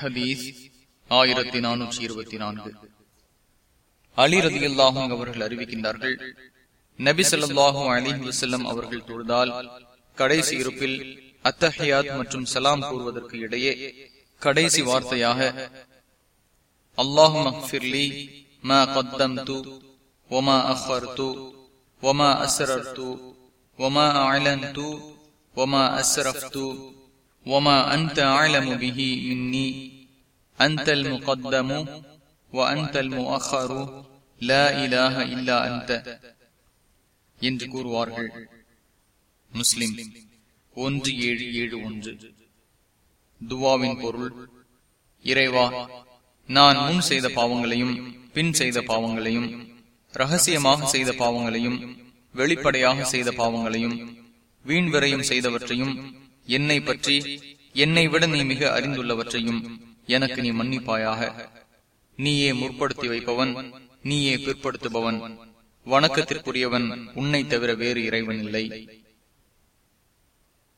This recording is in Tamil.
ஹதீஸ் ஆயிரத்தி நானூற்றி இருபத்தி நான்கு. அலி ரதி அல்லாஹும் அவர்கள் அறிவிக்கின்றார்கள் நபி சொல்லாஹும் அலி வசல்லம் அவர்கள் தொழுதால் கடைசி இருப்பில் அத்தஹியாத் மற்றும் சலாம் கூறுவதற்கு இடையே கடைசி வார்த்தையாக அல்லாஹும் அக்ஃபிர்லி மா கத்தம்து ஒமா அஃபர்து ஒமா அஸ்ரர்து ஒமா அலன்து ஒமா அஸ்ரஃப்து وما أنت أعلم به مني أنت المقدم وأنت المؤخر لا إله إلا أنت என்று கூறுவார்கள் முஸ்லிம் ஒன்று ஏழு ஏழு ஒன்று துவாவின் பொருள் இறைவா நான் முன் செய்த பாவங்களையும் பின் செய்த பாவங்களையும் ரகசியமாக செய்த பாவங்களையும் வெளிப்படையாக செய்த பாவங்களையும் வீண்வரையும் செய்தவற்றையும் என்னை பற்றி என்னை விட நீ மிக அறிந்துள்ளவற்றையும் எனக்கு நீ மன்னிப்பாயாக. நீயே முற்படுத்தி வைப்பவன் நீயே பிற்படுத்துபவன். வணக்கத்திற்குரியவன் உன்னை தவிர வேறு இறைவன் இல்லை.